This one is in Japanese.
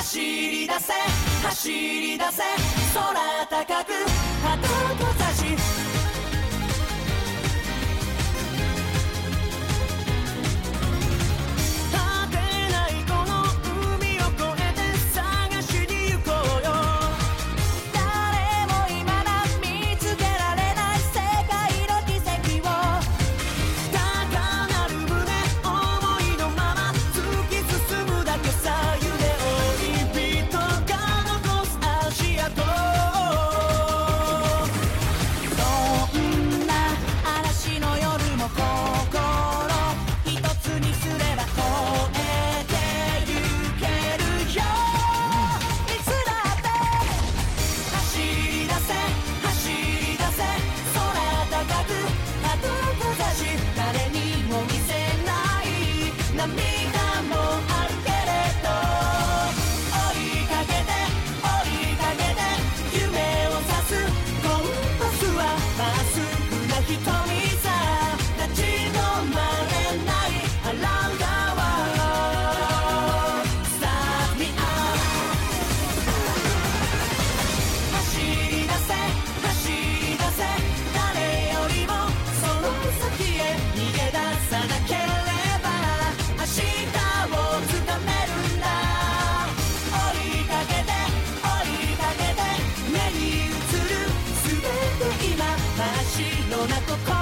走り出せ走り出せ空高くのな心